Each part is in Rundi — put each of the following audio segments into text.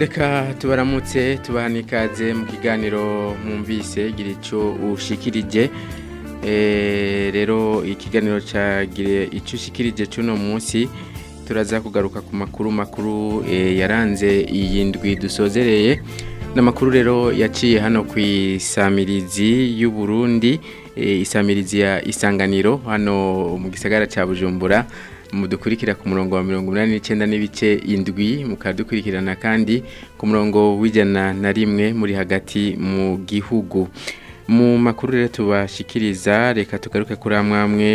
reka tubaramutse tubaha ikaze mu kiganiro mwumvise gira icyo ushikirije eh, rero ikiganiro cyagira icyo ushikirije cy'uno munsi turaza kugaruka ku makuru makuru eh, yaranze iyi ndwi dusozereye n'amakuru rero yaciye hano ku isamirizi y'u Burundi eh, isamirizi ya isanganiro hano mu gisagara cya bujumbura mudukurikira ku murongo wa mirongo inani n'icyenda n'ibice indwi mukadukurikirana kandi ku murongo w'ijana na rimwe muri hagati mu gihugu mu makuru rero tubashikiriza reka tugaruke kuri amwe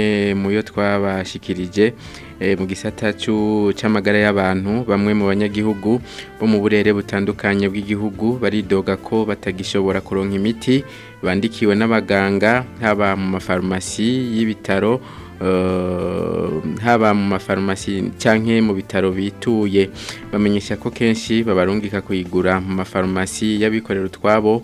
yo twabashikirije eh, mu gisata cy'amagara y'abantu bamwe mu banyagihugu bo mu burere butandukanye bw'igihugu baridoga ko batagishobora kuronka imiti bandikiwe n'abaganga haba mu mafarumasi y'ibitaro Eh, haba mu mafarumasi cyangwa mu bitaro bituye bamenyesha ko kenshi babarungika kuyigura mu mafarumasi y'abikorera utwabo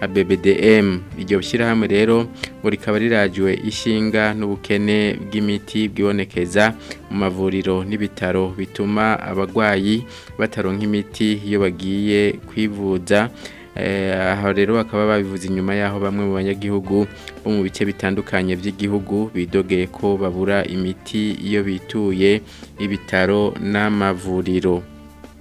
ABBDM iryo shyirahamwe rero ngo rikaba rirajwe ishinga n'ubukene bw'imiti bwibonekeza mu mavuriro n'ibitaro bituma abagwayi bataronka imiti iyo bagiye kwivuza Eh, aha rero bakaba babivuze inyuma y'aho bamwe mu banyagihugu bo mu bice bitandukanye by'igihugu bidogeye ko babura imiti iyo bituye ibitaro n'amavuriro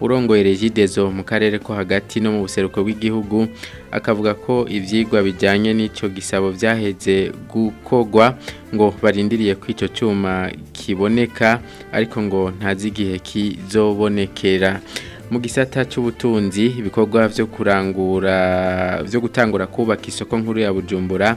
urongoye regidezo mu karere ko hagati no mu buseruko bw'igihugu akavuga ko ibyigwa bijyanye n'icyo gisabo byaheze gukogwa ngo barindiriye ko icyo cyuma kiboneka ariko ngo ntazi igihe kizobonekera mu gisata cy'ubutunzi ibikorwa byo kurangura byo gutangura kubaka isoko nkuru ya bujumbura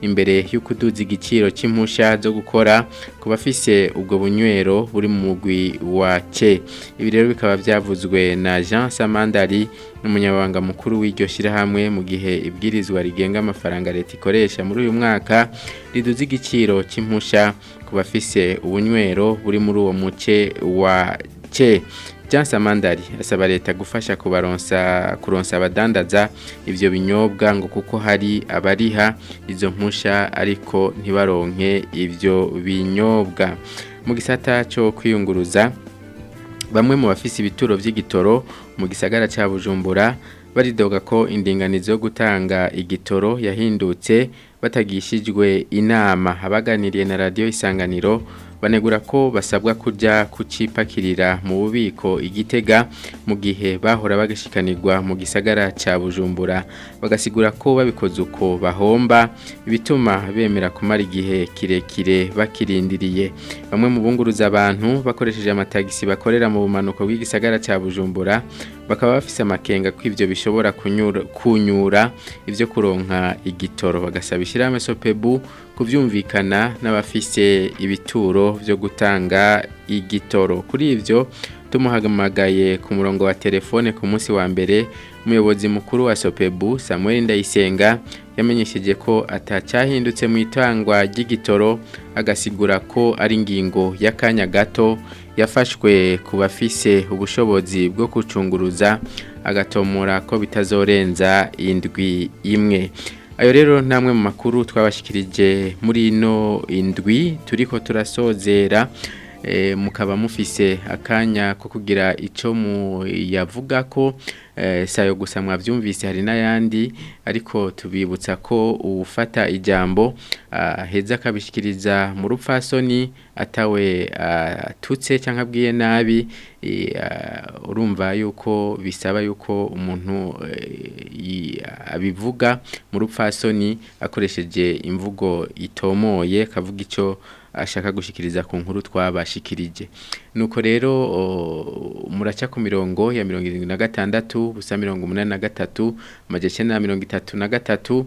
imbere y'ukuduza igiciro cy'impushya zo gukora ku bafise ubwo bunywero buri mu mugwi wa ce ibi rero bikaba byavuzwe na jean samandari n'umunyamabanga mukuru w'iryo shyirahamwe mu gihe ibwirizwa rigenga amafaranga leta ikoresha muri uyu mwaka riduza igiciro cy'impushya ku bafise ubunywero buri muri uwo muke wa ce Jansa Amandari asaba leta gufasha kubaronsa kuronsa abadandaza ibyo binyobwa ngo kuko hari abariha izo mpusha ariko ntibaronke ibyo binyobwa mu gisata cyo kwiyunguruza bamwe mu bafise ibituro by'igitoro mu gisagara cya bujumbura baridoga ko indinganizo yo gutanga igitoro yahindutse batagishijwe inama abaganiriye na Radio isanganiro banegura ko basabwa kujya kukipakirira mu bubiko igitega mu gihe bahora bagashikanirwa mu gisagara cya bujumbura bagasigura ko babikoze uko bahomba bituma bemera kumara igihe kirekire bakirindiriye bamwe mu bunguruza abantu bakoresheje amatagisi bakorera mu bumanuko bw'igisagara cya bujumbura bakaba bafise amakenga ko ibyo bishobora kunyura ibyo kuronka igitoro bagasaba ishyirahamwe sopebu kubyumvikana n'abafise ibituro byo gutanga igitoro kuri ibyo tumuhamagaye ku murongo wa telefone ku munsi wa mbere umuyobozi mukuru wa sopebu Samuel Ndayisenga yamenyesheje ko atacyahindutse mu itangwa ry'igitoro agasigura ko ari ingingo y'akanya gato yafashwe ku bafise ubushobozi bwo gucunguruza agatomora ko bitazorenza indwi imwe ayo rero namwe amwe mu makuru twabashyikirije muri ino indwi turi turasozera Eh, mukaba mufise akanya ko kugira icyo muyavuga ko eh, sayo gusa mwabyumvise hari n'ayandi ariko tubibutsa ko ufata ijambo aheza ah, akabishyikiriza mu rupfasoni atawe ah, atutse cyangwa abwiye nabi eh, ah, urumva yuko bisaba yuko umuntu abivuga mu rupfasoni akoresheje imvugo itomoye akavuga icyo ashaka gushyikiriza ku nkuru twabashikirije nuko rero muraca ku mirongo ya mirongo irindwi na gatandatu busa mirongo umunani na gatatu amajya na mirongo itatu na gatatu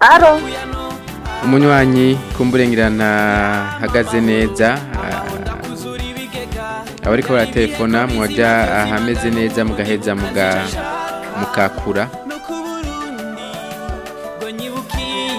Alo. Umunywanyi kumburengerana hagaze neza. Abariko ah, baratelefona mwajya ahameze neza mugaheza muga mukakura.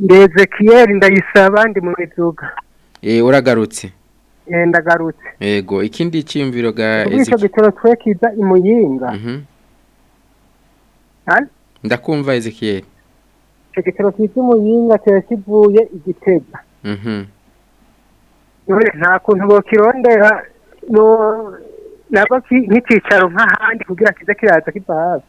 Ndezekiyeri ndayisaba ndi mu miduga Eh uragarutse Eh, ndagarutse yego ikindi cyiyumviro ga icyo gitoro twe kiza imuyinga mhm. ndakumva ezikiyeri icyo gitoro kiza imuyinga kiba kivuye igitega mhm. nta kuntu bakirondera ntabwo nk'icyicaro nk'ahandi kugira kiza kiraza kiva hasi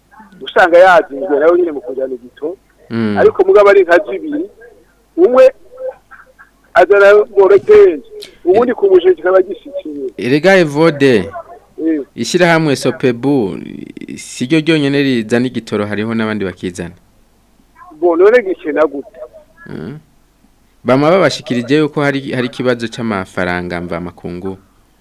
usanga yazinzwe nawe nyine mu kujyana gito mm. ariko mugabo ari nka zibiri umwe azana moroteje ubundi ku mujyi kikaba gishyikiye erega evode eh. ishyirahamwe sopebu si ryo ryonyine rizana igitoro hariho n'abandi bakizana none gikena gute mm. bama babashikirije yuko hari ikibazo cy'amafaranga mva makungu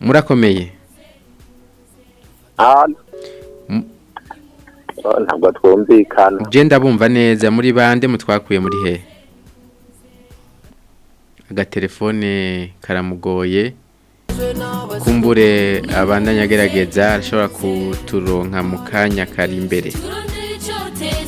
murakomeye alo oh, ntabwo twumvikana genda bumva neza muri bande mutwakuye muri hehe agatelefone karamugoye kumbure abandanya agerageza arashobora kuturonka mu kanya kari imbere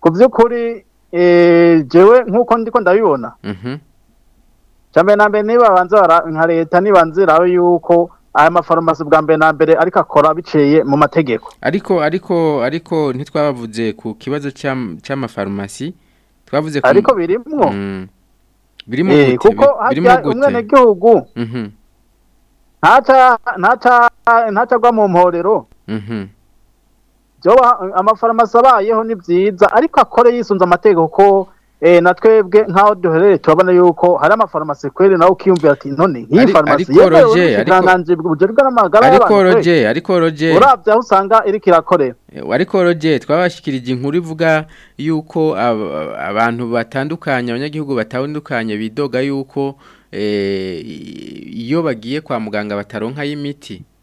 ku by'ukuri E, jewe nk'uko ndiko ndabibona mhm. mbere na mbere niba banza nka leta nibanze irabe yuko aya mafarumasi bwa mbere na mbere ariko akora biciye mu mategeko ariko ariko ariko ntitwabavuze ku kibazo cy'amafarumasi twavuze ariko birimwo birimo mm, eh, kuko hajya umwenegihugu mhm. ntacagwa mu mporero mhm. amafarumasi abayeho ni byiza ariko akore yisunze amategeko ko eh, na twebwe nk'aho duherereye turabona yuko hari amafarumasi kweri nawe ukiyumvira ati none nk'iyi farumasi yemewe n'ubushikiranganji bw'ubugeni bw'amagara y'abantu benshi ariko rogeye urabye aho usanga iri kirakorera eh, ariko rogeye twabashyikirije inkuru ivuga yuko abantu batandukanye abanyagihugu batandukanye bidoga yuko eh, iyo bagiye kwa muganga bataronka y'imiti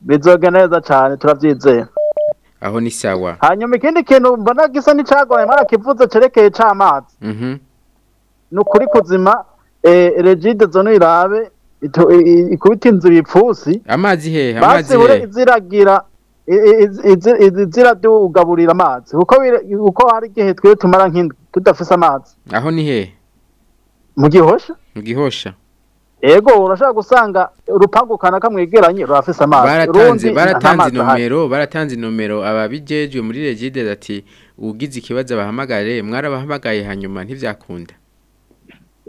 bizogenda neza cyane turabyizera aho ni sawa hanyuma ikindi kintu mbona gisa n'icagoye mwarakivuze cerekeye c'amazi mhm. ni ukuri kuzima e, regide zone irabe ikubita inzu ibipfusi amazi hehe amazi hehe iziragira iziradugaburira amazi kuko hari igihe twe tumara nk'indwi tudafise amazi aho ni hehe mu gihosha mu gihosha ego urashobora gusanga urupangu kanaka mwegeranye rurafise amazi baratanze baratanze nomero baratanze nomero ababijejwe muri regide ati ugize ikibazo bahamagare bahamagaye hanyuma ntivyakunda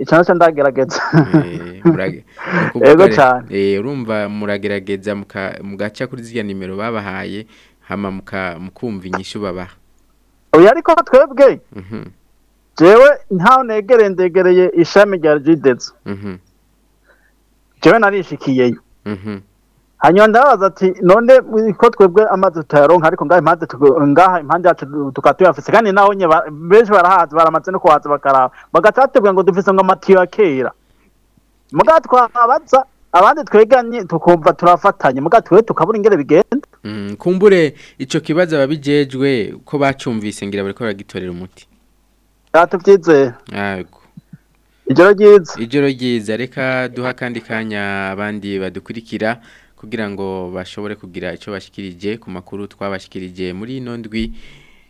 cyane cyane ndagerageza eh, ego cyane eh, urumva muragerageza mugaca kuri ziriya nimero babahaye hama mukumva inyishu babaha uyu ariko twebwe mhm. jewe ntawe negereye ndegereye ishami rya jidedzi njyewe narishikiyeyo mhm. hanyuma ndabaza ati none ko twebwe amazi tutayaronka ariko ngaha impande ngaha impande yacu tukaba kandi naho nye benshi barahazi baramaze no kuhaza bakaraba bagaca batubwira ngo dufise ngo amatiyo ya kera mugabo twabaza abandi tweganye tukumva turafatanye muga twe tukabura ingere bigenda mm, kumbure ico kibazo ababijejwe ko bacumvise ngira bariko baragitorera umuti atuvyizera ijoro ryiza ijoro ryiza reka duha akandi kanya abandi badukurikira kugira ngo bashobore kugira icyo bashyikirije ku makuru twabashyikirije muri ino ndwi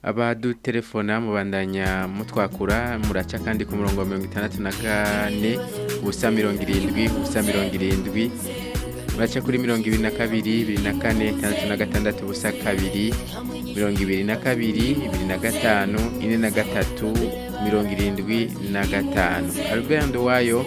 abadutelefona mubandanya mutwakura muraca kandi ku murongo wa mirongo itandatu na kane ubusa mirongo irindwi ubusa mirongo irindwi muraca kuri mirongo ibiri na kabiri bibiri na kane itandatu na gatandatu ubusa kabiri mirongo ibiri na kabiri ibiri na gatanu ine na gatatu mirongo irindwi na gatanu albert wayo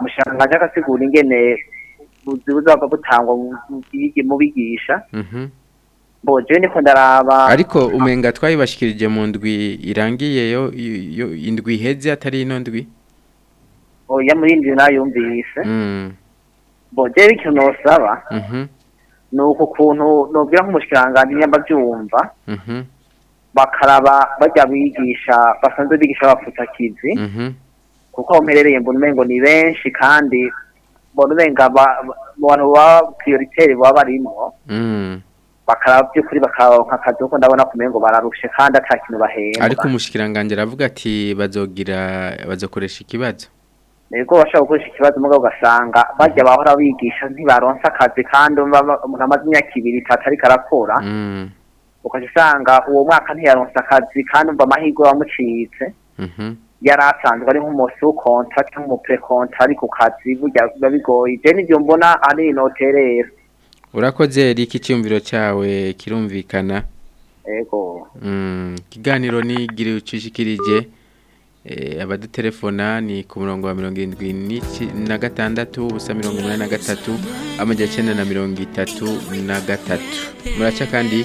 mushanga jakasigura ingene buzaba butangwa mu bigisha mhm boje niko ndaraba ariko umenga twayibashikirije mu ndwi irangiye yo indwi heze atari ino ndwi oya muri indwi nayumvise mhm bogeri ikintu ntusaba mhm. ni uku kuntu nubwira nk'umushikiranganji nyamba byumva mhm. bakaraba bajya bigisha basanzwe bigisha abapfutakizi mhm. kuko aho mperereye mbona umengo ni benshi kandi mbona umenga mu bantu baba prioritaire baba barimwo mm. bakaraba by'ukuri bakaronka akazi kuko ndabona ku mengo bararushe kandi ata kintu ariko umushikiranganje aravuga ati bazogira bazokoresha ikibazo ni ibigo gukoresha ikibazo mugabo ugasanga bajya bahora bigisha ntibaronsa akazi kandi umuntu amaze imyaka ibiri itatu ariko arakora mm. ukajya usanga uwo mwaka ntiyaronsa akazi kandi umva amahirwe wamucitse mm-hmm. yari asanzwe ari nk'umusi w'ukonta cyangwa umupekonta ari ku kazi biba bigoye je n'ibyo mbona ari inoterera urakoze riki icyumviro cyawe kirumvikana ego mm. ikiganiro nigire ucishikirije Eh, telefona ni ku murongo wa mirongo irindwi na gatandatu ubusa mirongo na gatatu amajyana na mirongo itatu na gatatu muraca kandi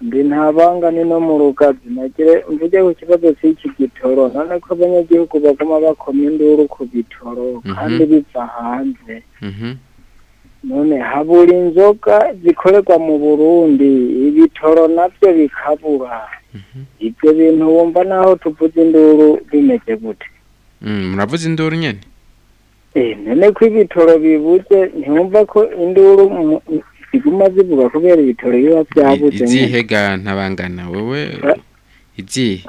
mbi ntabangane mhm. mhm. mhm. no mm, mu rugabyi nagire mvuge ku kibazo cy'iki gitoro none ko abanyagihugu baguma bakoma induru ku bitoro kandi biva hanze none habura inzoga zikorerwa mu burundi ibitoro nabyo bikabura ibyo bintu wumva naho tuvuze induru bimeze gute muravuze induru nyine none ko ibitoro bibuze ntiwumva ko induru ziguma zivuga kubera ibitoro biba byabuze izihe ga ntabangana wowe izihe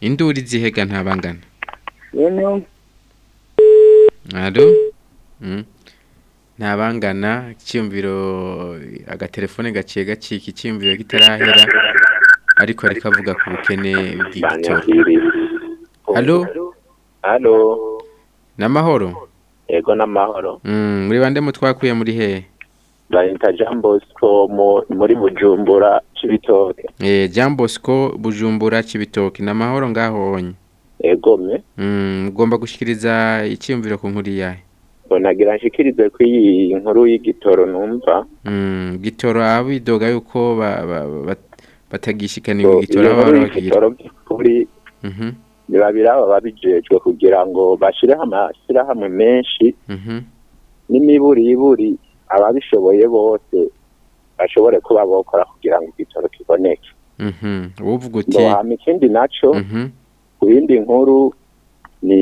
induru izihe ga ntabangana haro ntabangana icyumviro agatelefone gaciye gacika icyumviro kitarahera ariko avuga ku bukene bw'igitoro haro haro n'amahoro yego n'amahoro hmm, muri bande mutwakuye muri hehe bayita jean muri bujumbura kibitoke eh, jean bosco bujumbura kibitoke ni amahoro ngaho honye egome ugomba mm, gushyikiriza icyiyumviro ku nkuru yawe bonagira nshikirize ku iyi nkuru y'igitoro numva mm, gitoro abidoga yuko batagishikaniye mu gitoro barabagira babiri aba mhm. babijejwe kugira ngo bashyire amashyirahamwe menshi mhm. n'imiburiburi ababishoboye bose bashobore kuba bokora kugira ngo igitoro kiboneke uvuga mhm. uti ntiwahame ikindi nacyo mhm. ku yindi nkuru ni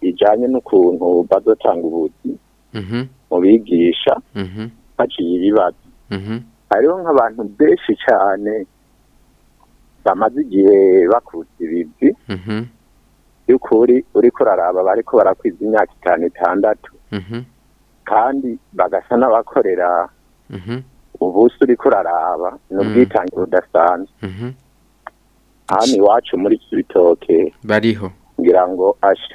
ijyanye n'ukuntu bazotanga ubuzi mhm. mu bigisha baciye ibibazo hariho nk'abantu benshi cyane bamaze igihe bakutse ibibyi uri uriko bari bariko barakwiza imyaka itanu itandatu kandi bagasa n'abakorera mhm. ubusa uri kuraraba n'ubwitange mhm. budasanzwe mhm. hano iwacu muri kibitoke bariho ngira ngo ashe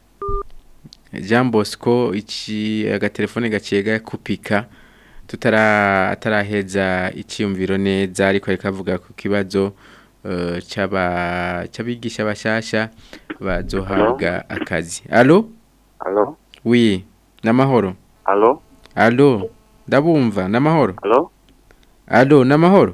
Bosco iki agatelefone gaciye kupika tutara ataraheza icyumviro neza ariko rikavuga ku kibazo uh, eh, cyabigisha bashasha bazohabwa akazi allo allo oui namahoro allo allo ndabumva namahoro allo allo namahoro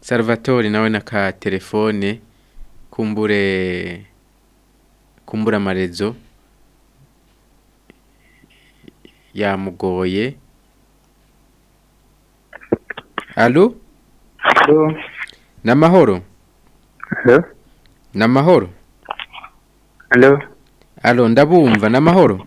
salvatore nawe na ka telefone kumbure kumbura amarezo yamugoye alo ni amahoro ni amahoro alo ndabumva ni amahoro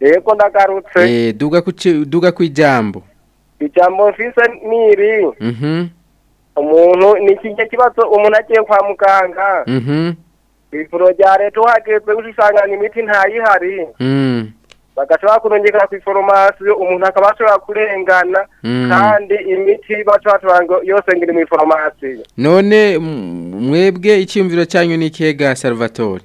yego ndagarutse eh duga duga ku ijambo ijambo mfise niri mhm. umuntu ni kijya kibazo umuntu agiye kwa muganga mhm. ivuro rya leta uhageze ushushanganya imiti ntayihari mm. bagashobora kurongera ku iforomasi umuntu akaba ashobora kurengana mm. kandi imiti baca ngo yose ngiri mu iforomasi none mwebwe icyumviro cyanyu ni ikihe ga salvatore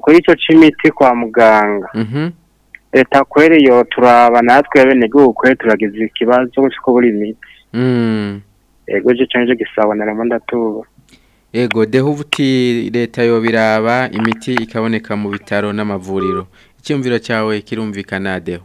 kuri ico cimiti kwa muganga. Mhm. Leta eh, kwere yo turaba natwe abenegihugu kweri turagize ikibazo cyo buri imiti. Mhm. Ego je canje gisaba naramo ndatuba. Ego deho ubuti leta yo biraba imiti ikaboneka mu bitaro n'amavuriro. Icyumviro cyawe kirumvikana deho.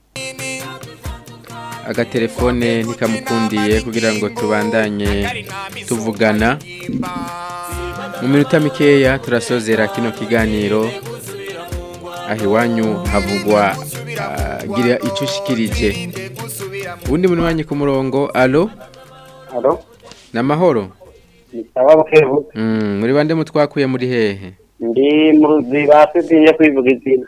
agatelefone ntikamukundiye kugira ngo tubandanye tuvugana mu minota mikeya turasozera kino kiganiro aho iwanyu havugwa ah, gira icyo ushikirije ubundi munywanyi ku murongo alo ni amahoro mm, muri bande mutwakuye muri hehe ndi muruzi basiziye kwivuga izina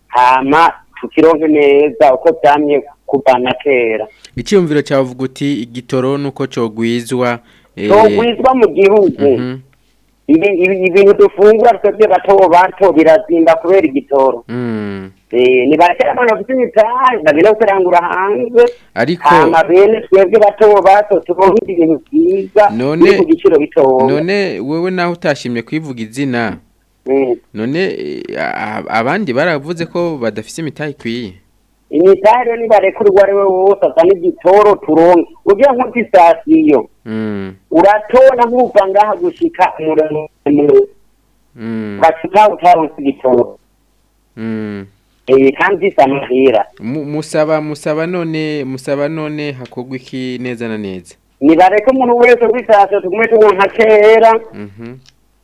hama tukironke neza uko byamye kuvana kera icyumviro cyavuga uti igitoro nuko cyogwizwa eh, cyogwizwa mu gihugu mm-hmm. ibintu dufungura twebwe bato bato birazinda kubera igitoro hmm. eh, ntibashira abantu bafite ibitari bagenda guterangura hanze ariko hama twebwe bato bato turonke ibintu byiza biri ku giciro bitoya none wewe naho utashimye kwivuga izina eh. none eh, abandi baravuze ko badafite imitahe ikwiye imitahe rero nibarekura uwo ari we wose azana igitoro turonke ujya nko ku isitasiyo uratona nk'uva ngaha gushika umuremure ugashika utaronse igitoro kandi isa muhira musaba musaba none musaba none hakorwa iki neza na neza nibareke umuntu wese ku tugume tugume nka kera mhm.